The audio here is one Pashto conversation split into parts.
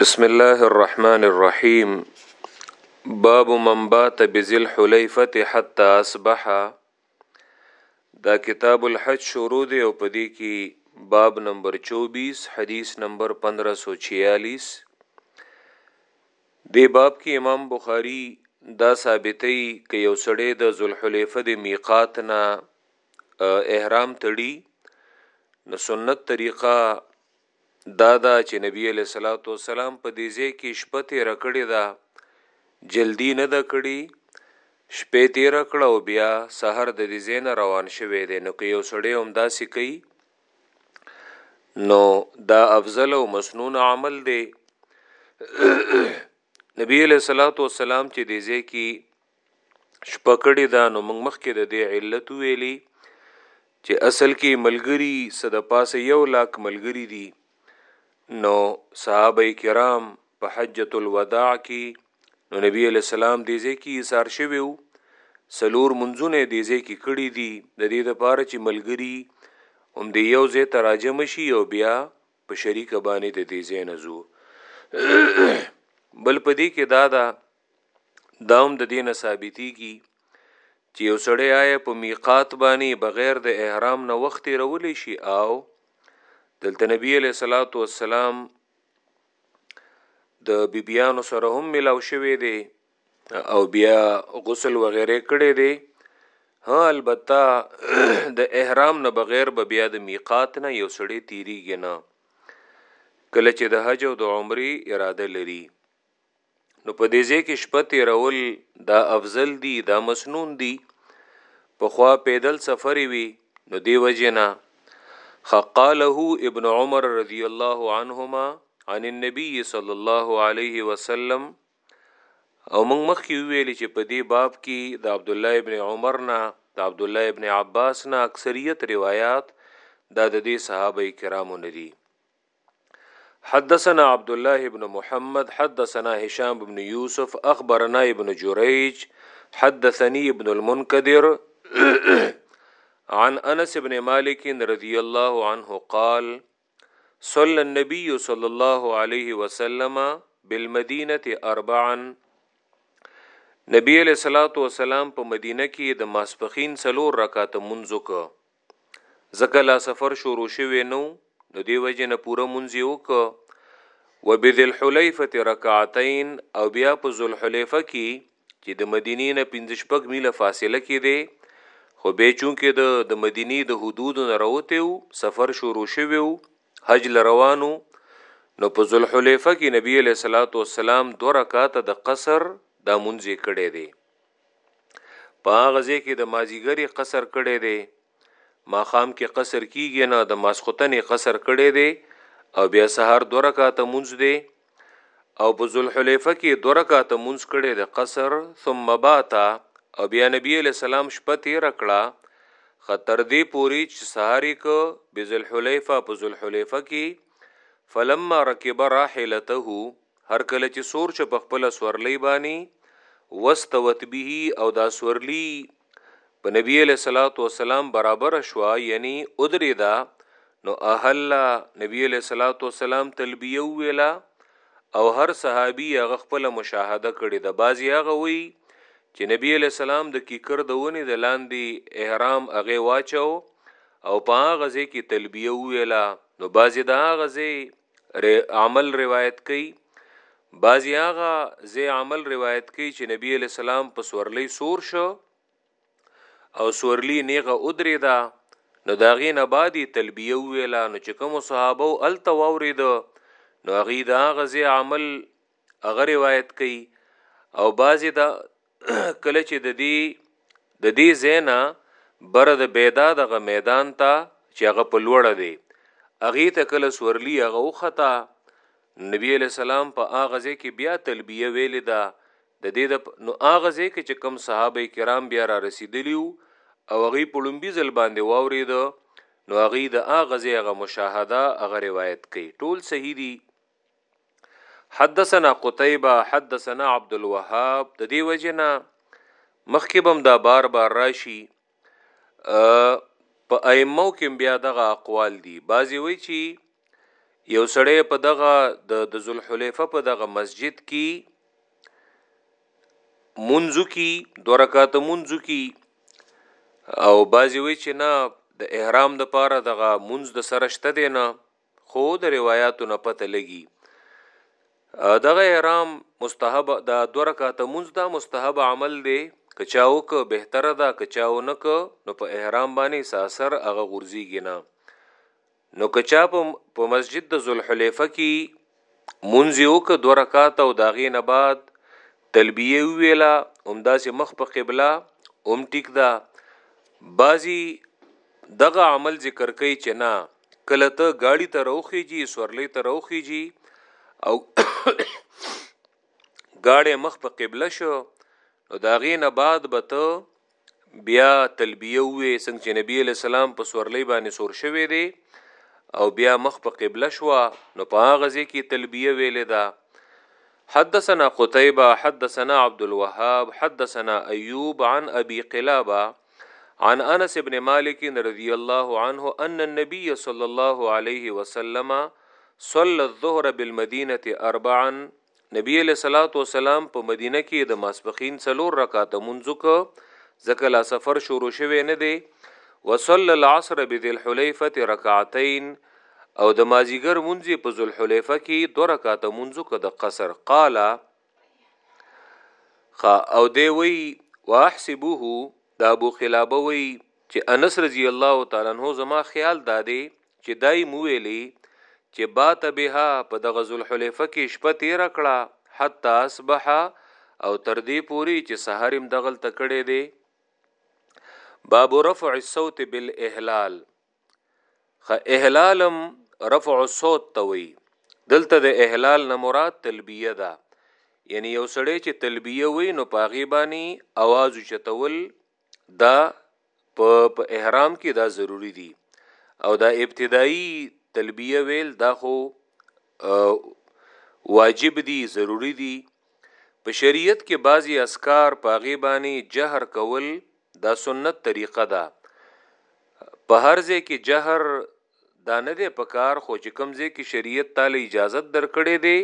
بسم الله الرحمن الرحيم باب من بات بذل حليفه حتى اصبح دا کتاب الحج شروع دی او پدې کې باب نمبر 24 حدیث نمبر 1546 دی باب کې امام بخاری دا ثابتې ک یو سړی د ذوالحلیفه د میقات نه احرام تړي نو سنت طریقه دا ده چې نبي علیه الصلوة والسلام په دې ځای کې شپه تېره کړې ده، جلدي نه ده کړې، شپه یې تېره کړه او بیا سحر د دې ځای نه روان شوی دی، نو که یو سړی همداسې کوي نو دا افضل او مسنون عمل دی نبی علیہ الصلوۃ والسلام چې دې ځای کې شپه کړی ده نو موږ مخکې د دې علت ویلی چې اصل کې ملګری صد پاسه یو لاک ملګری دي نو صحابه کرام په حجۃ الوداع کې نو نبی علی السلام دې ځکه ایثار شوی وو سلور منځونه دې ځکه کړی دي د دې لپاره چې ملګری هم دې یو ځای تراجم شي او بیا په شریک باندې د دې ځای نه زو بل پدې کې دا ده دا هم د دې نه ثابتېږي چې یو سړی آیا په میقات باندې بغیر د احرام نه وخت تېرولی شي او دلته نبی علیه الصلاۃ والسلام د بیبیانو سره هم ملاو شوی دی او بیا غسل وغیره کړی دی ها البته د احرام نه بغیر به بیا د میقات نه یو سړی تیریږي نه کله چې د حج او د عمرې اراده لري نو په دې ځای کې شپه تیرول دا افضل دي دا مسنون دي په خوا پیدل سفر وي نو دی وجنا خقاله ابن عمر رضی الله عنهما عن النبي صلی الله علیه وسلم او موږ مخکې ویل چې په دې باب کې د عبد الله ابن عمر نه د عبد الله ابن عباس نه اکثریت روایت دا د دې صحابه کرامو نه دي حدثنا عبد الله بن محمد حدثنا هشام بن يوسف اخبرنا ابن جريج حدثني ابن المنكدر عن انس بن مالك رضي الله عنه قال صلى النبي صلى الله عليه وسلم بالمدينه اربعا نبی علیہ الصلوۃ والسلام په مدینه کې د ماسپخین څلور رکعات منځو کو ځکه لا سفر شروع شوی نو نو دی وجه نه پوره منځي وک وبذل حلیفه رکعتین او بیا په ذل حلیفه کې چې د مدینې نه 15 شپږ میله فاصله کې دی خو به چونکې د د مدینې د حدود نه راوته سفر شروع شوی حج لروانو نو په ذل حلیفه کې نبی علیہ الصلوۃ والسلام دو رکعات د قصر د منځي کړي دی په هغه ځای کې د مازیګری قصر کړی دی ماخام کې قصر کیږي نه د ماسختنې قصر کړی دی او بیا سهار دوه رکعاته مونږ دی او په ذوالحلیفه کې دوه رکعاته مونږ کړی د قصر ثم باتا او بیا نبی علی السلام شپه تیر کړه خطر دی پوری چې سهاری کو بذل حلیفه په ذل حلیفه کې فلما رکب راحلته هر کله چې سور چې په خپل سورلۍ باندې واستوت به او دا سورلی په نبی علیہ الصلوۃ والسلام برابر شوا یعنی ادری دا نو اهل نبی علیہ الصلوۃ والسلام تلبیه ویلا او هر صحابي هغه خپل مشاهده کړی د بازي هغه وی چې نبی علیہ السلام د کیکر د ونی د لاندې احرام هغه واچو او په غزه کې تلبیه ویلا نو بازي دا غزه عمل روایت کوي بعضی هغه زی عمل روایت کوي چې نبی علی السلام په سورلې سور شو او سورلې نیغه ادرې دا نو داغې نه بعدی تلبیه ویلا نو چې کوم صحابه ال تواورید نو غی دا غزی عمل هغه روایت کوي او بعضی دا کله چې د دې د دې زینا بر د بیدا دغه میدان ته چې هغه په لوړه دی اغه ته کله سورلی هغه وخته نبی علیہ السلام په اغه ځای کې بیا تلبیه ویل دا د دې د نو اغه ځای کې چې کم صحابه کرام بیا را رسیدلیو او هغه په لومبي ځل باندې واورید نو هغه د اغه ځای هغه مشاهده هغه روایت کوي ټول صحیح دي حدثنا قتيبه حدثنا عبد الوهاب د دې وجنه مخکې بم دا بار بار راشي په ائمو کې بیا دغه اقوال دي بعضی وی چی یو سړی په دغه د ذوالحلیفه په دغه مسجد کې منځو کې دوه رکعات منځو کې او بعضی وی چې نه د احرام د پاره دغه منځ د سرشته دی نه خو د روایاتو نه پته لګي دغه احرام مستحب دا دو رکعات مونږ دا مستحب عمل دی که چا وک بهتره ده که چا ونک نو په احرام باندې ساسر هغه غورځيږي نه نو که چا په مسجد د ذوالحلیفه کې مونځ یې وکړ دوه رکعته او د هغې نه بعد تلبیه وویله همداسې مخ په قبله هم ټیک ده بعضي دغه عمل ذکر کوي چې نه کله ته گاڑی ته روخیږي سورلې ته روخیږي او گاڑی مخ په قبله شو نو دا غینه بعد به ته بیا تلبیه ووې څنګه چې نبی علیه السلام په سورلۍ باندې سور شوی دی او بیا مخ په قبله شو نو په هغه ځای کې تلبیه ویلې ده حدثنا قتيبة حدثنا عبد الوهاب حدثنا أيوب عن أبي قلابة عن أنس بن مالك رضي الله عنه أن النبي صلى الله عليه وسلم صلى الظهر بالمدينة أربعا نبی علیه الصلاة والسلام په مدینه کې د ماسپخین څلور رکعاته مونځ وکړ ځکه لا سفر شروع شوی نه دی وصلی العصر بذل حلیفه رکعتین او د مازیګر مونځ په ذل حلیفه کې دو رکعاته مونځ وکړ د قصر قال خا او دی وی واحسبوه دا ابو قلابه وی چې انس رضی الله تعالی عنہ زما خیال دادی چې دا يم ويلي چې بات بها په دغه ذوالحليفه کې شپه تیره کړه حتی اصبح او تر دې پوري چې سحر يم دغلته کړې دي باب رفع الصوت بالاهلال خ اهلالم رفع الصوت توي دلته د اهلال نه مراد تلبیه ده یعنی یو سړی چې تلبیه وای نو پاغي باندې आवाज چتول دا په په احرام کې دا ضروری دي او دا ابتدایي تلبیه ویل دا خو واجب دي ضروری دي په شریعت کې بعضی اسکار پاغي باندې جهر کول دا سنت طریقه ده په هر ځای کې جهر دا نه دی پکار خو چې کوم ځای کې شریعت تعالی اجازه درکړې دی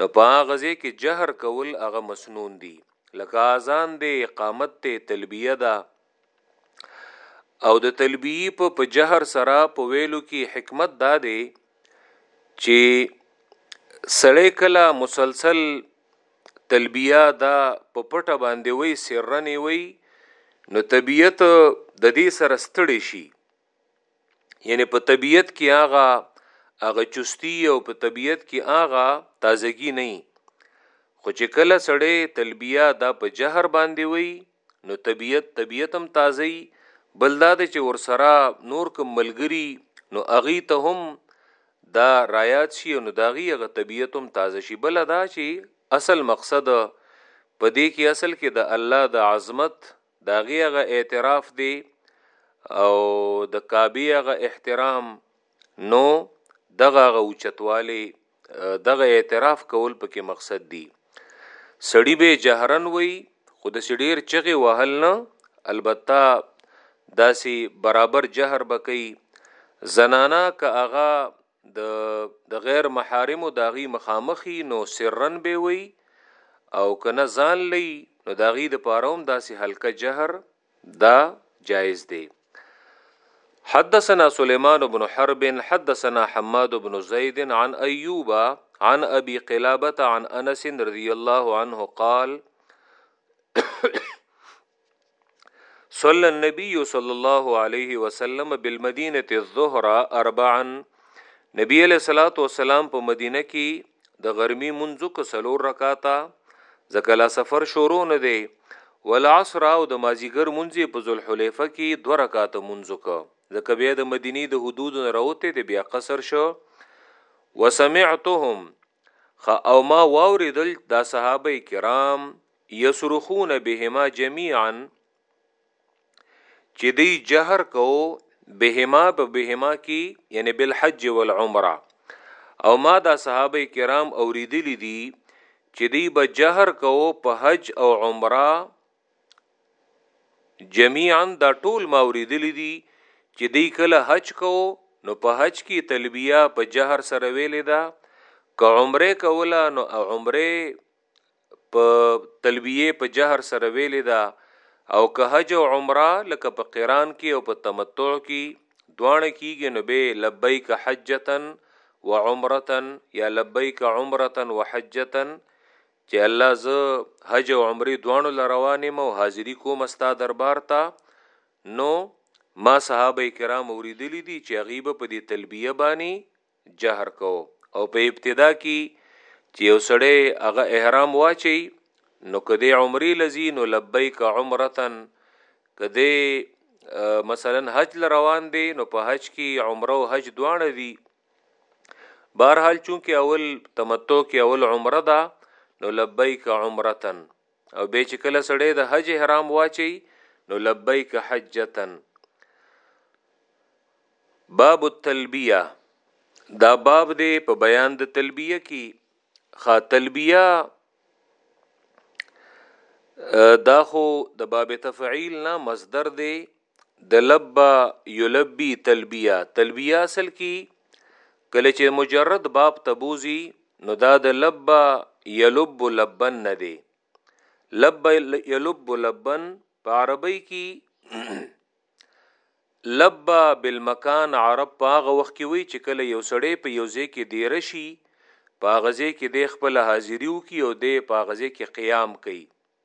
نو په هغه ځای کې جهر کول هغه مسنون دي لکه اذان دی اقامت ته تلبیه ده او د تلبیه په په جهر سره په ویلو کې حکمت دا دی چې سړی کله مسلسل تلبیه دا په پټه باندې وي سرنی وي نو طبیعت د دې سره ستړي شي یعنی په طبیعت کې هغه هغه چستی او په طبیعت کې هغه تازگی نه خو چې کله سړی تلبیه دا په جهر باندې وي نو طبیعت طبیعت هم تازه بل دا د چې ورسره نور کوم ملګری نو اغي ته هم دا رایات شي نو داغي هغه طبیعت هم تازه شي بل دا چې اصل مقصد په دې کې اصل کې د الله د عظمت د هغې هغه اعتراف دی او د کعبې هغه احترام نو دغه هغه اوچتوالی دغه اعتراف کول پکې مقصد دی سړی به جهرن وي خو د سړیر چغه وهل نه البته داسي برابر جهر بکئی زنانا که اغا د د غیر محارمو داغي مخامخي نو سرن به وي او کنه ځان لئی نو داغي د پاروم داسې حلقه جهر دا جائز دی حدثنا سليمان بن حرب حدثنا حماد بن زيد عن ايوب عن ابي قلابه عن انس رضي الله عنه قال صلى النبي صلى الله عليه وسلم بالمدينه الظهر اربعا نبی علیہ الصلوۃ والسلام په مدینه کې د غرمی منځو کو سلور رکاتا ځکه لا سفر شروع نه دی والعصر او د مازیګر منځي په ذوالحلیفه کې دو رکاته منځو کو ځکه بیا د مدینی د حدود نه راوته دی بیا قصر شو وسمعتهم خ او ما واوریدل دا صحابه کرام یصرخون بهما جميعا چې دی جهر کو بهما په بهما کې یعنی بالحج والعمره او ما دا صحابه کرام اوریدلی دي چې دی به جهر کوو په حج او عمره جميعا دا ټول ما اوریدلی دي چې دی کله حج کوو نو په حج کې تلبیه په جهر سره ویلې ده که عمره کوله نو عمره په تلبیه په جهر سره ویلی ده او که حج او عمره لکه په قران کی او په تمتع کی دواړه کیږی نو به لبیک حجتا و عمرتا یا لبیک عمرتا و حجتا چه الله زه حج او عمره دواړو لروانه مو حاضری کوم استا دربار ته نو ما صحابه کرام اوریدلی دي چې غیبه په دې تلبیه باندې جهر کو او په ابتدا کی چې یو سړی هغه احرام واچي نو کدی عمرې لذي نو لبیک عمرتن کدی مثلا حج لروان دی نو په حج کې عمره او حج دواړه دي بهرحال چونکه اول تمتع کې اول عمره ده نو لبیک عمرتن او به چې کله سړی د حج احرام واچي نو لبیک حجتن باب التلبیه دا باب دی په بیان د تلبیه کې خا تلبیه دا خو د باب تفعیل نه مصدر دی د لبا یلبی تلبیه تلبیه اصل کی کله چې مجرد باب تبوزی نو دا د لبا یلب لبن نه دی لبا یلب لبن په عربی کې لبا بالمکان عرب په هغه وخت کې وی چې کله یو سړی په یو ځای کې دی رشي په غزه کې د خپل حاضریو کې او د په غزه کې قیام کوي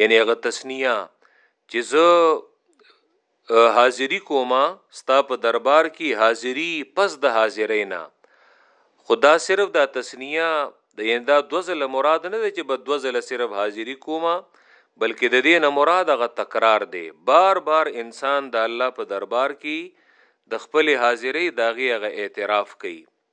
یعنی هغه تسنیه چې زه حاضری کوما ستا په دربار کې حاضری پس د حاضرینا خدا صرف دا تسنیه د یندا دوزل مراد نه دی چې بد دوزل صرف حاضری کوما بلکې د دې نه مراد غ تکرار دی بار بار انسان د الله په دربار کې د خپل حاضرې داغه غ اعتراف کوي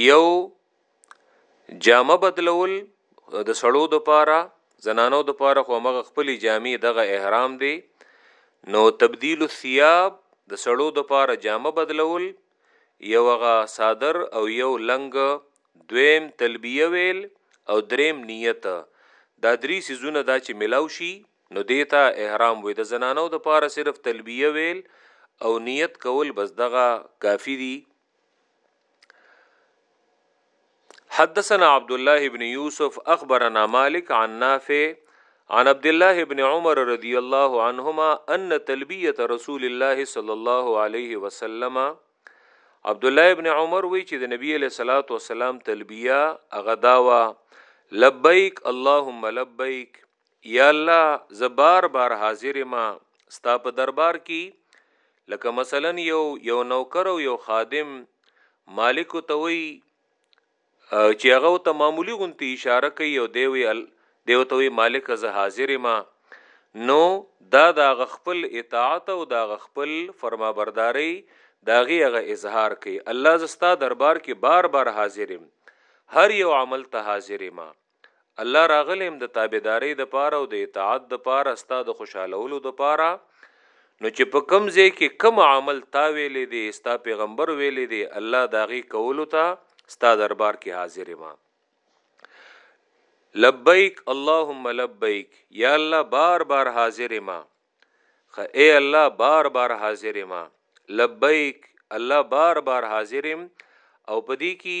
یو جامه بدلول د سړو د پاره زنانو د پاره خو مغه خپل جامې دغه احرام دی نو تبديل الثياب د سړو د پاره جامه بدلول یو غا صادر او یو لنګ دویم تلبیه ویل او دریم نیت دا درې سيزونه دا چې ملاو شي نو دیتا احرام وې د زنانو د پاره صرف تلبیه ویل او نیت کول بس دغه کافی دی حدثنا عبد الله بن يوسف اخبرنا مالك عن نافع عن عبد الله بن عمر رضي الله عنهما ان تلبيه رسول الله صلى الله عليه وسلم عبد الله ابن عمر وی چې د نبی له صلوات و سلام تلبیه هغه داوا لبیک اللهم لبیک یا الله زه بار بار حاضر ما ستا په دربار کې لکه مثلا یو یو نوکر او یو خادم مالک ته وی چې هغه ته معمولی غونتی اشاره کوي او دی وی دیو ته وی مالک زه حاضر ما نو دا د خپل اطاعت او د خپل فرما برداري داغي هغه اظهار کوي الله زستا دربار کې بار بار حاضرم هر یو عمل ته حاضر ما الله راغلم د تابعداري د پاره او د اطاعت د پاره ستا د خوشالولو د پاره نو چې په کم ځای کې کم عمل تا ویلې دي ستا پیغمبر ویلې دي الله داغي کولو ته ستا دربار کې حاضر ما لبیک اللهم لبیک یا الله بار بار حاضر ما خ اے الله بار بار حاضر ما لبیک الله بار بار حاضرم او پدې کې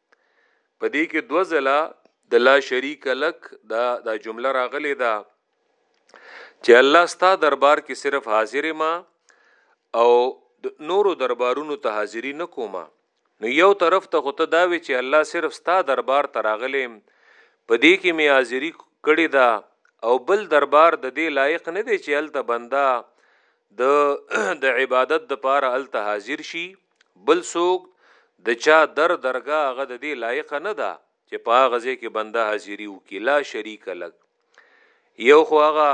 په دې کې دوه ځله د لا شریک لک دا دا جمله راغلې ده چې الله ستا دربار کې صرف حاضر ما او نورو دربارونو ته حاضری نه کومه نو یو طرف ته خو ته دا وی چې الله صرف ستا دربار ته راغلم په دې کې می حاضری کړې ده او بل دربار د دې لایق نه دی چې الته بندا د د عبادت د پاره الته حاضر شي بل څوک د چا در درګه هغه د دې لایق نه ده چې په هغه ځای کې بنده حاضری وکي لا شریک لک یو خو هغه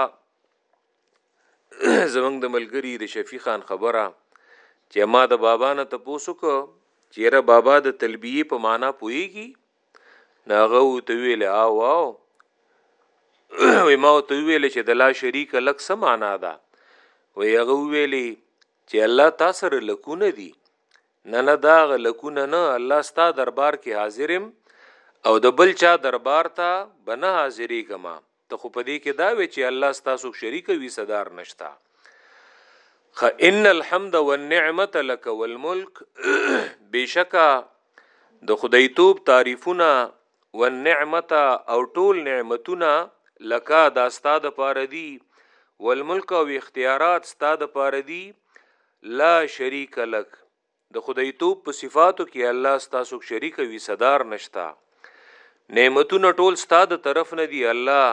زمنګ د ملګری د شفیع خان خبره چې ما د بابا نه تاسو کو چیرې بابا د تلبیه په معنا پويږي ناغه او ته ویل او او وی ما ته ویل چې د لا شریک لک سمانا ده وی هغه ویلی چې الله تا سره لکونه دي نه نه دا غ لکونه نه الله ستا دربار کې حاضرم او د بل چا دربار ته بنه حاضرې کما ته خو پدې کې دا وی چې الله ستا سو شریک وی صدر نشتا خ ان الحمد والنعمت لك والملك بشکا د خدای توپ تعریفونه والنعمت او ټول نعمتونه لکه دا ستا د پاره دي والملک او اختیارات ستا د پاره دي لا شریک لک د خدای توپ په صفاتو کې الله ستاسو شریک وي صدر نشتا نعمتونه ټول ستا د طرف نه دي الله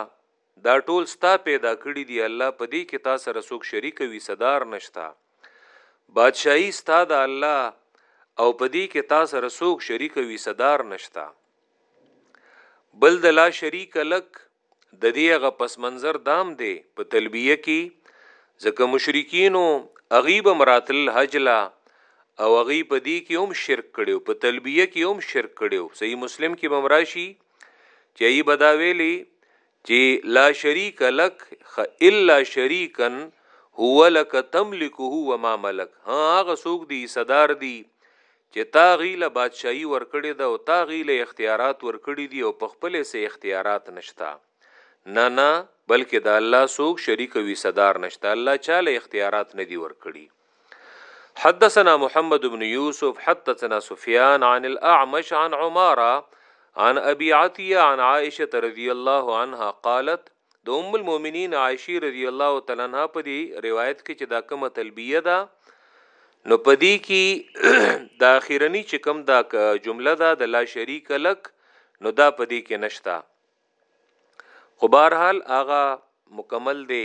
دا ټول ستا پیدا کړي دي الله په دې کې تا سره څوک شریک وي صدار نشتا بادشاہي ستا د الله او په دې کې تا سره څوک شریک وي صدار نشتا بل د لا شریک لک د دې غ پس منظر دام دی په تلبیه کې ځکه مشرکینو اغیب مراتل حجلا او اغي په دې کې هم شرک کړو په تلبیه کې هم شرک کړو صحیح مسلم کې بمراشي چې ای بداویلی چې لا شریک لک خ الا شریکن هو لک تملکه و ما ملک ها هغه څوک دی صدر دی چې تا غیله بادشاہي ورکړی ده او تا غیله اختیارات ورکړی دي او په خپل سه اختیارات نشتا نه نه بلکې د الله څوک شریک وي صدر نشتا الله چاله اختیارات نه دی ورکړي حدثنا محمد بن يوسف حدثنا سفيان عن الأعمش عن عمارة عن أبي عطية عن عائشة رضي الله عنها قالت د ام المؤمنین عائشه رضی الله تعالی عنها په دې روایت کې چې دا کومه تلبیه ده نو په دې کې د اخیرنی چې کوم دا جمله ده د لا شریک لک نو دا په دې کې نشتا خو بهرحال هغه مکمل دی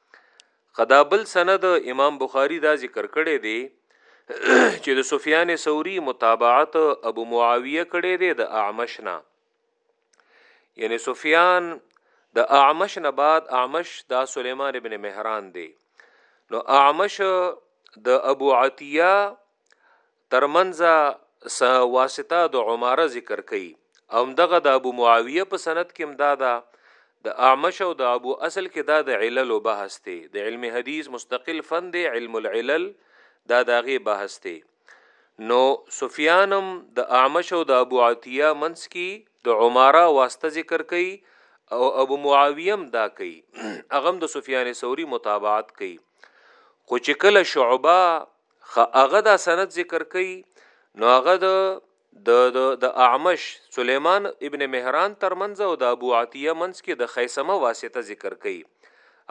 قدابل سند امام بخاری دا ذکر کړی دی چې د سفیان ثوری متابعت ابو معاویه کړی دی د اعمش نه یعنی سفیان د اعمش نه بعد اعمش دا سلیمان ابن مهران دی نو اعمش د ابو عتیه ترمنځ سه واسطه د عماره ذکر کئ ام دغه د ابو معاویه په سند کې امدا ده د اعمش او د ابو اصل کې دا د علل او بحث ته د علم حدیث مستقل فن دی علم العلل دا داغه بحث ته نو سفیانم د اعمش او د ابو عطیه منس کې د عماره واسطه ذکر کئ او ابو معاویم دا کوي اغم د سفیان ثوری متابعت کوي خو چې کله شعبه خ هغه دا سند ذکر کوي نو هغه د د د د اعمش سليمان ابن مهران ترمنځ او د ابو عتیه منځ کې د خیسمه واسطه ذکر کړي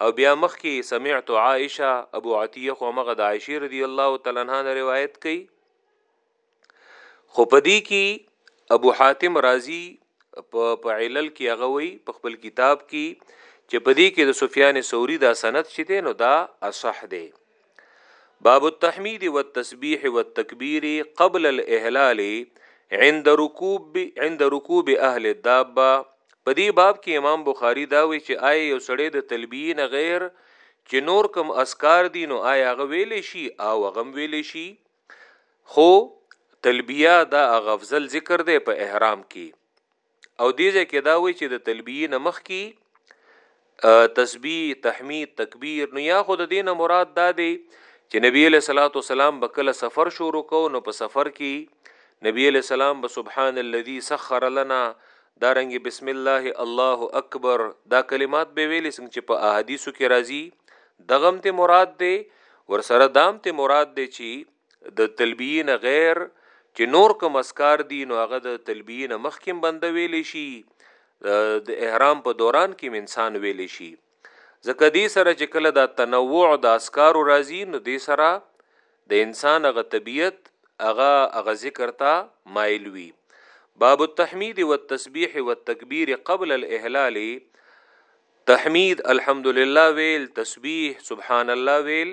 او بیا مخ کې سمعت عائشه ابو عتیه خو مغه د عائشه رضی الله تعالی عنها روایت کړي خو په دې کې ابو حاتم رازی په په علل کې هغه وی په خپل کتاب کې چې په دې کې د سفیان ثوری دا سند چې دی نو دا اصح دی باب التحمید والتسبیح والتکبیر قبل الاهلال عند رکوب عند رکوب اهل الدابه په دې باب کې امام بخاری دا وی چې آی یو سړی د تلبیه نه غیر چې نور کم اسکار دي نو آیا غویل شي او غم ویل شي خو تلبیه دا غفزل ذکر دی په احرام کې او دې ځکه دا وی چې د تلبیه نمخ کې تسبیح تحمید تکبیر نو یا خود دینه مراد دا دی چې نبی له صلوات و سلام بکله سفر شروع کو نو په سفر کې نبی له سلام به سبحان الذي سخر لنا دا رنګ بسم الله الله اکبر دا کلمات به ویلې څنګه چې په احادیثو کې راځي دغم ته مراد دی ورسره دام ته مراد دی چې د تلبیه نه غیر چې نور کوم اسکار دي نو هغه د تلبیه نه مخکیم بنده ویلې شي د احرام په دوران کې انسان ویلې شي ځکه دې سره چې کله دا تنوع د اسکارو راځي نو دې سره د انسان هغه طبیعت هغه هغه ذکر ته مایل وي باب التحمید والتسبیح والتکبیر قبل الاحلال تحمید الحمدلله ویل تسبیح سبحان الله ویل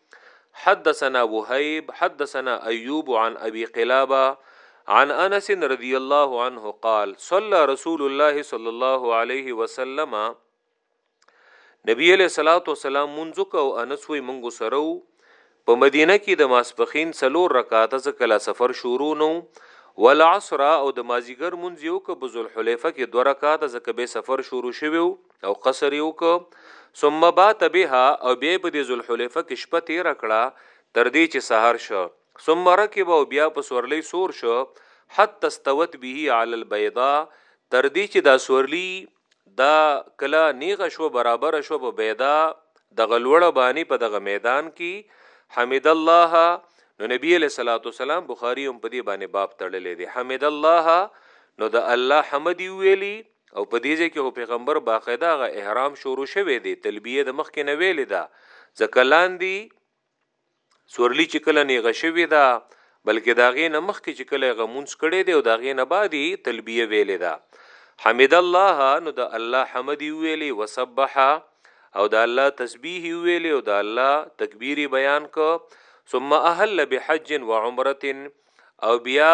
حدثنا وهيب حدثنا ايوب عن ابي قلابه عن انس رضي الله عنه قال صلى رسول الله صلى الله عليه وسلم نبی علیہ الصلوۃ والسلام منځ کو انس وی منګو سره په مدینه کې د ماسپخین څلور رکعاته ځکه لا سفر شروع نو ول عصر او د مازیګر منځ یو ک بذل حلیفه کې دوه رکعاته ځکه به سفر شروع شوی او قصر یو کو ثم بات بها او بیا په دې ذوالحلیفه کې شپه تیر کړه تر دې چې سحر شو ثم رکب او بیا په سورلی سور شو حتی استوت به علی البیضاء تر دې چې دا سورلی دا کلا نیغه شو برابر شو په بيدا د غلوړه باندې په دغه میدان کې حمد الله نو نبی علیہ الصلوۃ والسلام بخاری هم په دې باندې باب تړلې دي حمد الله نو د الله حمد ویلی او په دې ځای کې خو پيغمبر باقاعده هغه احرام شروع شوی دی تلبیه د مخکې نه ویلې ده ځکه لاندې سورلی چې کله نیغه شوی ده بلکې دا غې نه مخکې چې کله غمونس کړي دی او دا غې نه بعدي تلبیه ویلې ده حمد الله نو د الله حمد ویلې وسبح او د الله تسبیح ویلې او د الله تکبیری بیان کو ثم اهل بحج وعمره او بیا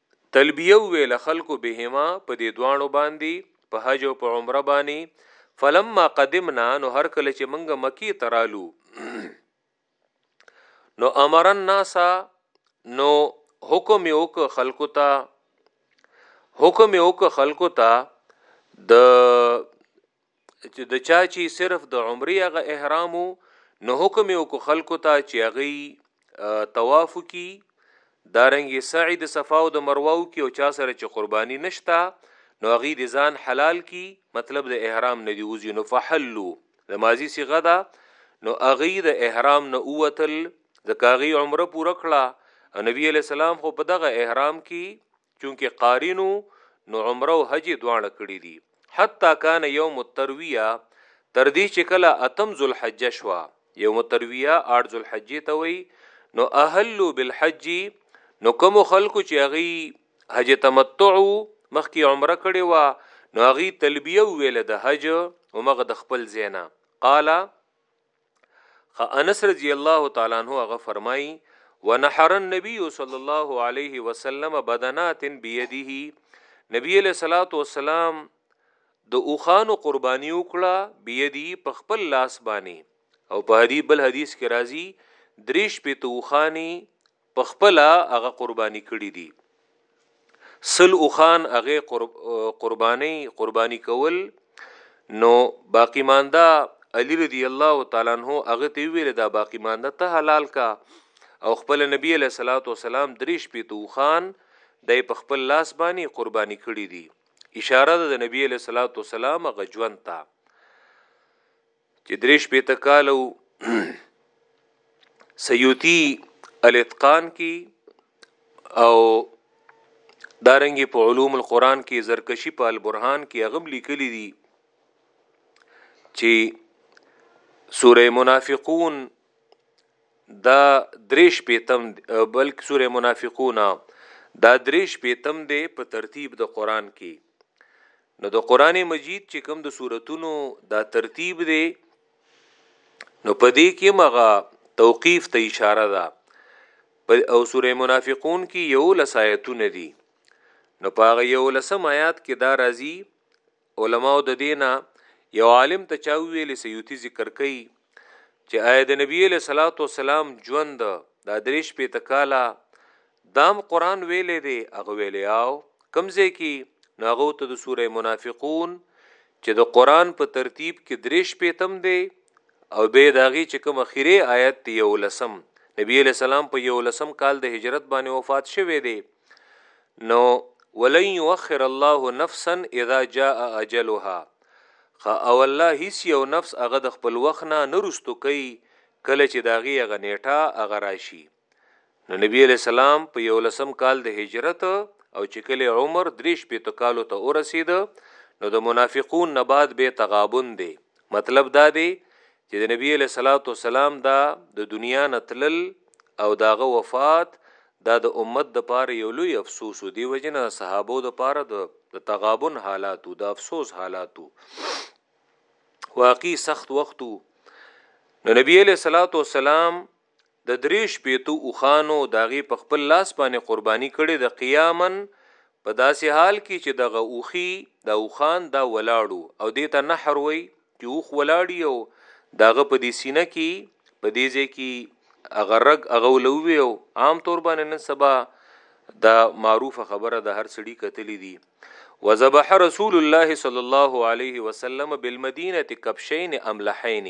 تلبیه وویله خلکو بهما په دې دواړو باندي په حج او په عمره باني فلما قدمنا نو هر کله چې منګه مکی ترالو نو امرن ناسا نو حکم یو ک خلکو ته حکم یو ک خلکو ته د چې د چا چې صرف د عمرې هغه احرام نو حکم یو کو خلکو ته چې هغه طواف کی دارنګي سعی د صفا او د مروه او کی او چا سره چې قرباني نشتا نو هغه د ځان حلال کی مطلب د احرام نه دی وزي نو فحلو د ماضی صيغه ده نو هغه د احرام نه اوتل د کاغي عمره پوره کړه نبی علی السلام خو په دغه احرام کی چونکه قارین وو نو عمره او حج یې دواړه کړي دي، حتی کان یوم الترویه تر دې چې کله اتم ذوالحجه شوه، یوم الترویه آټ ذوالحجې ته وایي، نو اهلو بالحج نو کومو خلکو چې هغوی حج تمتع وو مخکې یې عمره کړې وه نو هغوی تلبیه وویله د حج همغه د خپل ځای نه قال انس رضی الله تعالی عنہ هغه فرمایي ونحر النبي صلی الله علیه وسلم بدنات بيديه نبی علیہ الصلوۃ والسلام د اوخانو قرباني وکړه بيدي په خپل لاس باندې او په حدیث بل حدیث کې راځي دریش په توخانی په خپله هغه قرباني کړي دي سل اوخان هغه قرباني قرباني کول نو باقی مانده علی رضی الله تعالی عنہ هغه ته ویل دا باقی مانده ته حلال کا او خپل نبی علیہ الصلوۃ والسلام دریش پیتو خان دای په خپل لاس باندې قرباني کړی دي اشاره د نبی علیہ الصلوۃ والسلام غجوان ته چې درې شپېته کاله و سیوطي الاتقان کې او دارنګې په علوم القرآن کې زرکشي په البرهان کې هغه هم لیکلي دي چې سوره منافقون دا درې شپېتم بلکې سوره منافقون دا درې شپېتم دی په ترتیب د قران کې نو د قران مجید چې کوم د سوراتونو دا ترتیب دی نو په دې کې مغه توقیف ته اشاره ده او سوره منافقون کې یو لسایتونه دي نو په یو لسم آیات کې دا راځي علماو ددې نه یو عالم ته چا وویل سیوطي ذکر کوي چې آیا د نبي علیه صلوات و سلام ژوند دا درې شپېته کاله دام قرآن ویلې دی هغه ویلې او کمزې کې ناغو ته د سوره منافقون چې د قرآن په ترتیب کې درې شپېتم دی او به داغي چې کوم اخیری آیت دی یو لسم نبی علیہ السلام په یو لسم کال د هجرت باندې وفات شوه دی نو ولن يؤخر الله نفسا اذا جاء اجلها خا او الله هیڅ یو نفس هغه د خپل وخت نه نرستو کوي کله چې داغي هغه نیټه هغه راشي نو نبی علیہ السلام په یو لسم کال د هجرت او چې کله عمر دریش په تکالو ته ورسید نو د منافقون نه بعد به تغابن دی مطلب دا دی چې د نبی علیه الصلاة والسلام دا د دنیا نه تلل او د هغه وفات دا د امت د پاره یو لوی افسوس و دی وجنه صحابو د پاره د تغابن حالاتو د افسوس حالاتو واقعي سخت وختو نو نبی علیه الصلاة والسلام د درې شپېتو اوښانو د هغې په خپل لاس باندې قرباني کړې ده، قیاماً، په داسې حال کې چې دغه اوښي، دا اوښان، دا ولاړ وو او دې ته نحر وایي چې اوښ ولاړ وي او د هغه په دې سینه کې، په دې ځای کې هغه رګ هغه ولووی او عام طور باندې نن سبا دا معروفه خبره ده هر سړي کتلي دي وذبح رسول الله صلی الله علیه وسلم بالمدینه کبشین املحین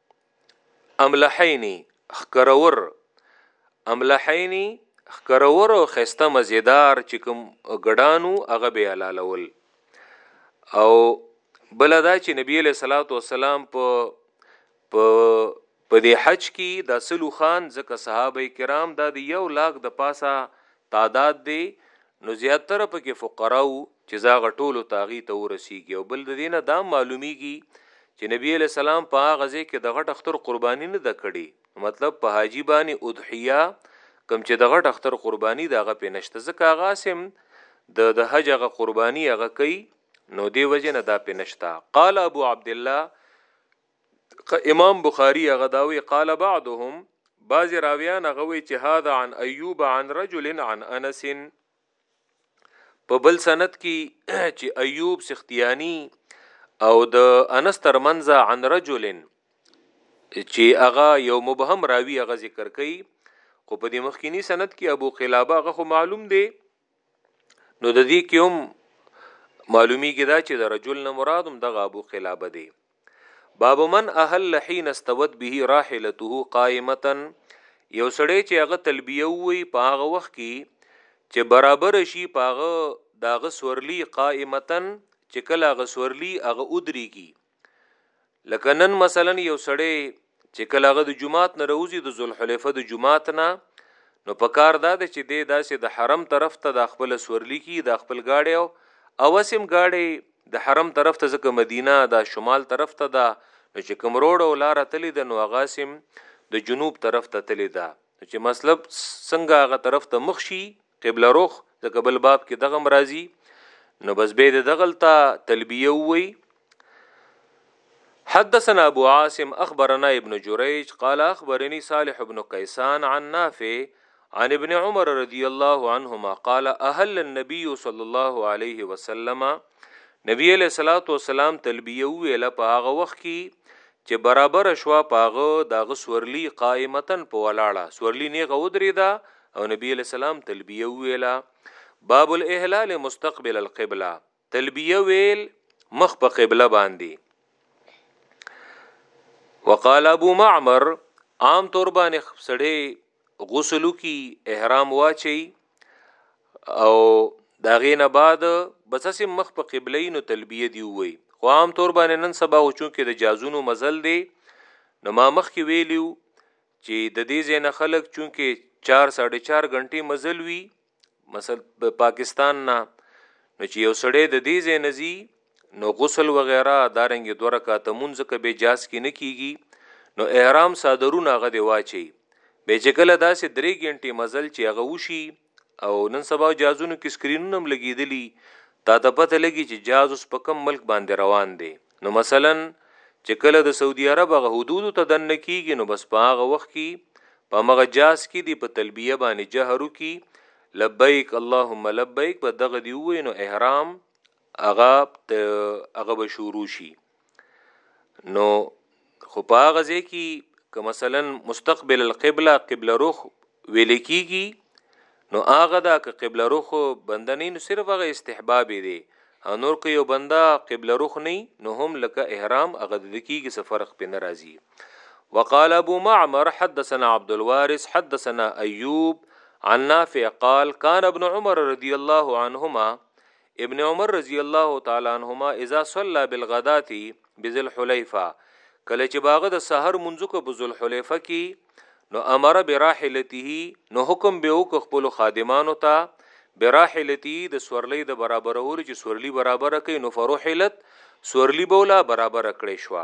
املحین خکرور املحین خکرور او خسته مزیدار چې کوم ګډانو هغه به حلالول او بل دا چې نبی له صلوات و سلام په په په دې حج کې د سلو خان ځکه صحابه کرام دا د یو لاک د پاسه تعداد دی نو زیاتره پکې فقراو چې زه هغه ټولو ته هغې ته ورسیږي او بل د دې نه دا هم معلومیږي چې نبي علیه السلام په هغه ځای کې د غټ اختر قرباني نه ده کړې مطلب په حاجي باندې اضحیه کوم چې د غټ اختر قرباني د هغه پې نشته ځکه هغه سم د د حج هغه قرباني هغه کوي نو دی وجه نه دا پې نشته قال ابو عبد الله امام بخاری هغه داوی قال بعضهم بعض راویان هغه وی چې هاذا عن ایوب عن رجل عن انس په بل سند کې چې ایوب سختیانی او د انس ترمنځ عن رجلن چې هغه یو مبهم راوی هغه ذکر کوي خو په دې مخکینی سند کې ابو قلابه هغه خو معلوم دی نو د دې کې هم معلومی کې دا چې د رجل نه مرادم دغه ابو قلابه دی باب من اهل حين استوت به راحلته قائمه یو سړی چې هغه تلبیه وي په هغه وخت کې چې برابر شي په هغه داغه سورلی قائمتن چې کله هغه سورلی هغه ادري کی لکه نن مثلا یو سړی چې کله هغه د جمعات نه روزي د ذوالحلیفه د جمعات نه نو په کار دا دی چې د داسې د حرم طرف ته د خپل سورلی کی د خپل گاډي او اوسم گاډي د حرم طرف ته ځکه مدینه د شمال طرف ته ده نو چې کوم روډ او لار تللی د نو غاسم د جنوب طرف ته تللی ده چې مطلب څنګه هغه طرف ته مخ شي قبله رخ ځکه بل باب کې دغه مرضی نو بس به د دغلتا تلبیه وی حدثنا ابو عاصم اخبرنا ابن جريج قال اخبرني صالح بن قيسان عن نافع عن ابن عمر رضي الله عنهما قال اهل النبي صلى الله عليه وسلم نبی علیه الصلاۃ والسلام تلبیه ویله په هغه وخت کې چې برابر شوا پاغه داغه سورلی قائمتن په ولاړه سورلی نیغه ودریدا او نبی علیہ السلام تلبیه ویلا باب الاحلال مستقبل القبلة تلبیه ویل مخ په قبله باندې وقال ابو معمر عام طور باندې سړی غسل وکي احرام واچي او دا غینه بعد بسس مخ په قبله نو تلبیه دی وي خو عام طور باندې نن سبا او چون کې د جازونو مزل دی نو ما مخ کې ویلیو چې د دې زین خلک چون کې 4 4.5 غنټې مزل وی مثلا پاکستان نه نو چې یو سړی د دې زینزي نو غسل وغیرہ دارنګ دوه رکعات مونږ ک به جاس کې نه کیږي نو احرام صادرونه هغه دی واچي به چې کله داسې درې غنټې مزل چې هغه وشي او نن سبا جازونو کې سکرینونه هم لګیدلی تا ته پته لګي چې جاز اوس په کم ملک باندې روان دی نو مثلا چې کله د سعودي عرب هغه حدودو ته دننه کیږي نو بس په هغه وخت کې په مغه جاس کې دی په تلبیه باندې جهر کی لبیک اللهم لبیک په دغه دی وې نو احرام هغه هغه به شروع شي نو خو په هغه ځای کې که مثلا مستقبل القبله قبله رخ ویل کیږي نو هغه دا که قبله رخ بنده نه نو صرف هغه استحباب دی انور که یو بنده قبله رخ نه نو هم لکه احرام هغه د کیږي څه فرق په ناراضي وقال ابو معمر حدثنا عبد الوارث حدثنا ايوب عن نافع قال كان ابن عمر رضي الله عنهما ابن عمر رضی الله تعالی عنهما اذا صلى بالغداة بذل حلیفه کله چې باغه د سحر منځو کو بذل حلیفه کی نو امر براحلته نو حکم به وک خپل خادمانو ته براحلته د سورلی د برابرولو چې سورلی برابر کړي نو فروحلت سورلی بولا برابر کړي شو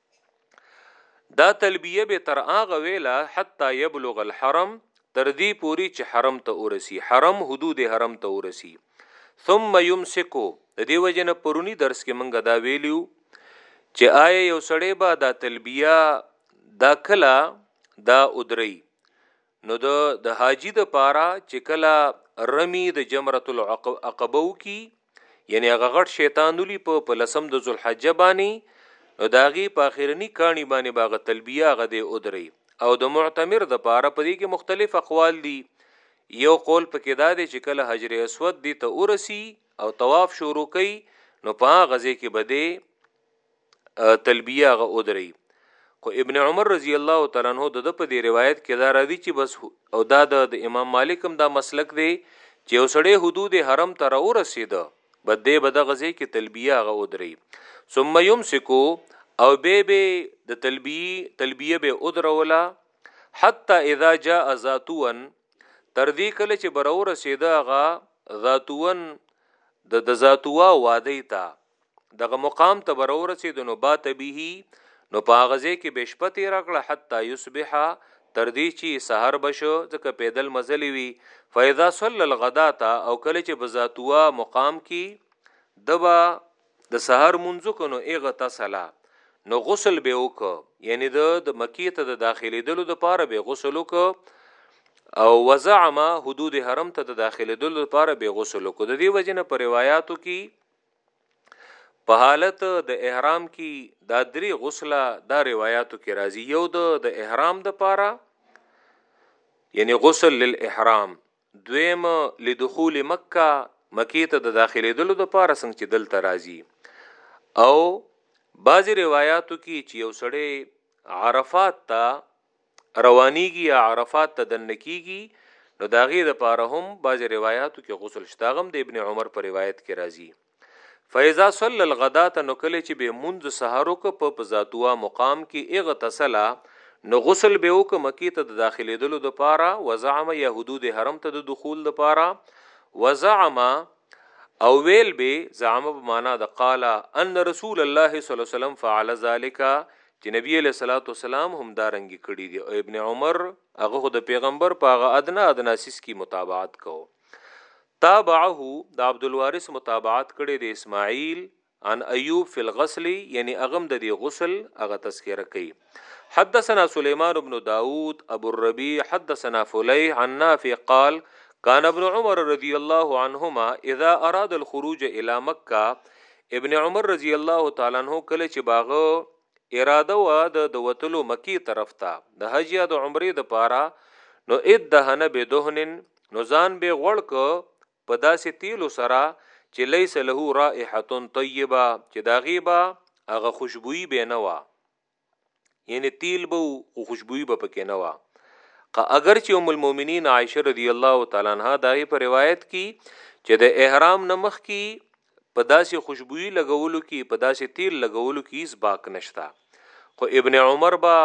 دا تلبیه به تر هغه ویله حتی یبلغ الحرم تر دې پوری چې حرم ته ورسی حرم حدود حرم ته ورسی ثم یمسکو د دې وجنه پرونی درس کې منګه دا ویلیو چې آیا یو سړی به دا تلبیه دا کلا دا ادری نو د د حاجی د پاره چې کله رمی د جمرۃ العقبه کی یعنی هغه غټ شیطان ولي په پلسم د ذوالحجه باندې نو داغي په اخرنی کانی باندې باغ تلبیه هغه د ادری او د معتمر د پاره په دې کې مختلف اقوال دي یو قول پکې دا دی چې کله حجر اسود دی ته ورسی او طواف شروع کړي نو په غزه کې بده تلبیه هغه ودري خو ابن عمر رضی الله تعالی عنہ د په دې روایت کې دا راځي چې بس او دا د امام مالک هم دا مسلک دی چې یو سړی حدود حرم ته راو رسید بد دی بد غزه کې تلبیه غ ودري ثم يمسكو او به به د تلبیه تلبیه به ودرولا حتا اذا جاء ذاتون تر دې کله چې برو رسیدا غا ذاتون د د ذاتوا وادي ته دغه مقام ته برور سي د نوبات به نو په غزه کې بشپه تیر کړه حتا یصبح تر دې چې سحر بشو ځکه پیدل مزلې وي فاذا صلى الغداة او کله چې بزاتوا مقام کې دبا د سحر منځ کنو اغه تصلا نو غسل به وک یعنی د مکی ته د داخلي دلو د پاره به غسل وک او وزعما حدود حرم ته د داخلي دلو د پاره به غسل وک د دې وجنه پر روایتو کې په حالت د احرام کې دا درې غسله دا روایتو کې راځي یو د د احرام د پاره یعنی غسل للاحرام دویم لدخول مکه مکی ته د داخلي دلو د پاره څنګه چې دلته راځي او بعضی روایتو کې چې یو سړی عرفات ته روانیږي یا عرفات ته دننه کیږي نو د هغې دپاره هم بعضې روایاتو کې غسل شته هغه هم د ابن عمر په روایت کې راځي فاذا صلی الغداة نو کله چې به منځ سحر وک په پزاتوا مقام کې اغتسل نو غسل به وک مکی ته د داخليدلو د پاره وزعم یا حدود حرم ته د دخول د پاره وزعم او ویل به زعم بمانا د قال ان رسول الله صلی الله علیه وسلم فعل ذلک چې نبی علیه الصلاة والسلام هم دا رنګ کړی دی او ابن عمر هغه خو د پیغمبر په هغه ادنا ادنا سیس کی متابعت کو تابعه د عبد الوارث متابعت کړی د اسماعیل عن ایوب فی الغسل یعنی اغم د دی غسل اغه تذکرہ کوي حدثنا سليمان بن داود ابو الربيع حدثنا فليح عن نافع قال كان ابن عمر رضي الله عنهما اذا اراد الخروج الى مكه ابن عمر رضی الله تعالی عنہ کله چې باغه اراده و د دوتلو مکی طرف ته د حج یا د عمره د پاره نو اد دهنه به دهنن نو ځان به غوړ ک په داسې تیلو سره چې ليس له رائحه طيبه چې دا غيبه هغه خوشبوئی به نه و یعنی تیل به او خوشبوئی به پکې نه و قه اگر چې ام المؤمنین عائشه رضی الله تعالی عنها داغه په روایت کې چې د احرام نمخ کې په داسې خوشبوئی لګولو کې په داسې تیل لګولو کې هیڅ باک نشتا خو ابن عمر با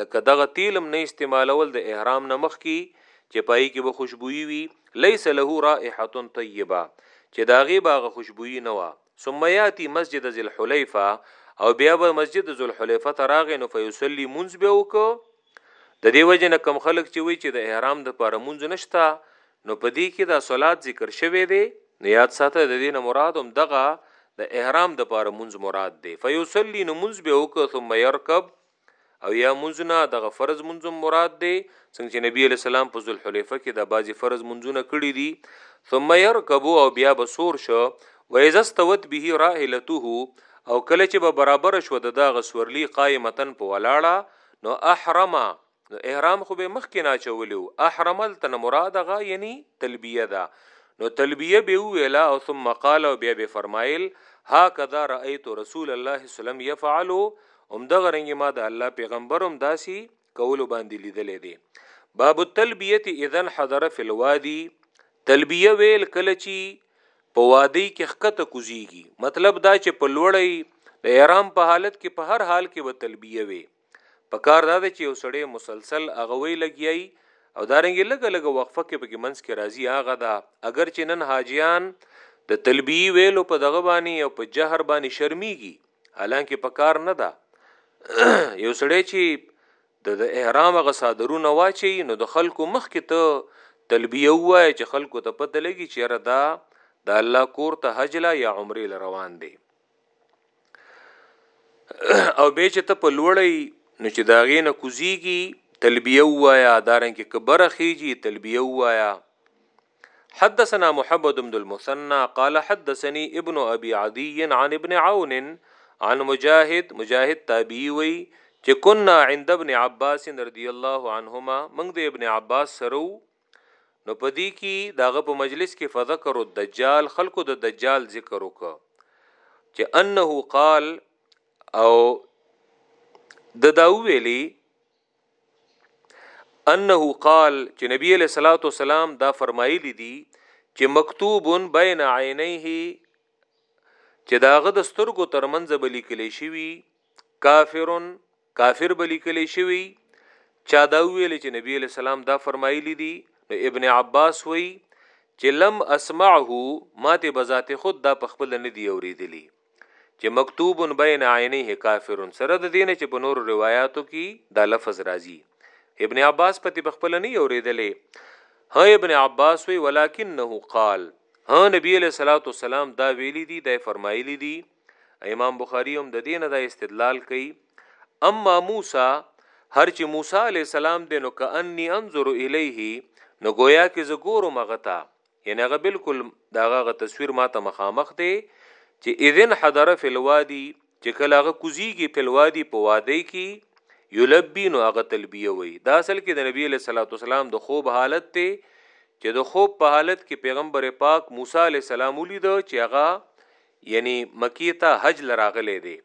لکه دغه تیلم نه استعمالول د احرام نمخ کې چې پای کې به خوشبوئی وي ليس له رائحه طیبه چې داغه باغه خوشبوئی نه و ثم یاتی مسجد ذی الحلیفه او بیا به مسجد ذو الحلیفه ته راغی نو فیصلی منځ به وکړو د دې وجه نه کم خلک چې وی چې د احرام د پاره منځ نشتا نو په دې کې دا صلات ذکر شوی دی نو یاد ساته د دې نه مراد هم دغه د احرام د پاره منځ مراد دی فیصلی نو منځ به وکړو ثم یرکب او یا منځونه دغه فرض منځم مراد دی څنګه چې نبی علی السلام په ذوالحلیفه کې د بعضی فرض منځونه کړی دي ثم يركب او بیا بسور شو و اذا استوت به راحلته او کله چې به برابر شو د دغه سورلی قائمتن په ولاړه نو احرم نو احرام خو به مخکې نه چولیو احرمل تن مراد غا یعنی تلبیه ده نو تلبیه به ویلا او ثم قال او بیا به فرمایل ها کذا رایت رسول الله صلی الله علیه وسلم يفعلوا هم دغه رنګ ما د الله پیغمبر هم داسي کولو باندې لیدلې دي باب التلبیه اذن حضر فی الوادی تلبیه ویل کله چی په وادی کې خکته کوزیږي مطلب دا چې په لوړی د احرام په حالت کې په هر حال کې به تلبیه وي په کار دا چې یو سړی مسلسل اغوي لګیای او دارنګ لګ لګ وقفه کې پکې منس کې راضی هغه دا اگر چې نن حاجیان د تلبیه ویلو په دغه باندې او په جهر باندې شرمېږي حالانکه په کار نه ده یو سړی چې د احرام غ صادرونه واچي نو د خلکو مخ کې ته تلبیه وای چې خلکو ته پته لګي چې را دا د الله کور ته حج لا یا عمره ل روان دي او به چې ته په لوړی نو چې دا غینه کوزیږي تلبیه وایا دارن کې کبره خيږي تلبیه وایا حدثنا محمد بن المثنى قال حدثني ابن ابي عدي عن ابن عون عن مجاهد مجاهد تابعي وي چې كنا عند ابن عباس رضی الله عنهما موږ د ابن عباس سره نو په دې کې داغه په مجلس کې فذكر الدجال خلکو د دجال ذکر وکړه چې انه قال او د دا ویلي انه قال چې نبی علیہ الصلوۃ والسلام دا فرمایلی دي چې مکتوب بین عینیه چې داغه د سترګو ترمنځ بلی کلی شوی کافرون کافر بلی کلی شوی چا دا ویل چې نبی علیہ السلام دا فرمایلی دي نو ابن عباس وی چې لم اسمعه ماته بذات خود دا په خپل نه دی اوریدلی چې مکتوب بین عینه کافر سره د دینه چې په نور روایتو کې دا لفظ راځي ابن عباس پتی بخپل نه اوریدلې ها ابن عباس وی ولکنه قال ها نبی علیہ الصلوۃ والسلام دا ویلی دی دا فرمایلی دی امام بخاری هم د دینه دا استدلال کوي اما موسی هر چې موسی علی السلام د نو کأنی انظر الیه نو گویا کې زګورو مغتا یعنی هغه بالکل دا هغه تصویر ما ته مخامخ دی چې اذن حضر فی الوادی چې کله هغه کوزیږي په الوادی په وادی کې یلبی نو هغه تلبیه وای دا اصل کې د نبی له صلوات والسلام د خوب حالت ته چې د خوب په حالت کې پیغمبر پاک موسی علی السلام ولید چې هغه یعنی مکی ته حج لراغله دی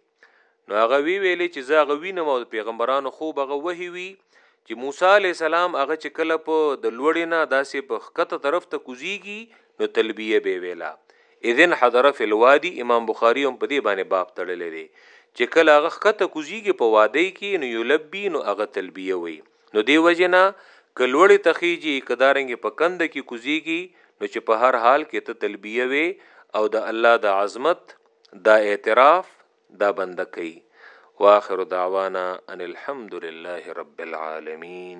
نو هغه وی ویلې چې زه هغه وینم او پیغمبرانو خوب هغه وحی وی چې موسی علی السلام هغه چې کله په د لوړې نه داسې په خکته طرف ته کوزیږي نو تلبیه به ویلا اذن حضر فی الوادی امام بخاری هم په دې باندې باب تړلې دی چې کله هغه خکته کوزیږي په وادی کې نو یلبی نو هغه تلبیه وی نو دی وجنا کلوړې تخیږي کدارنګ په کند کې کوزیږي نو چې په هر حال کې ته تلبیه وی او د الله د عظمت دا اعتراف دا بندکې واخر دعوانا ان الحمد لله رب العالمين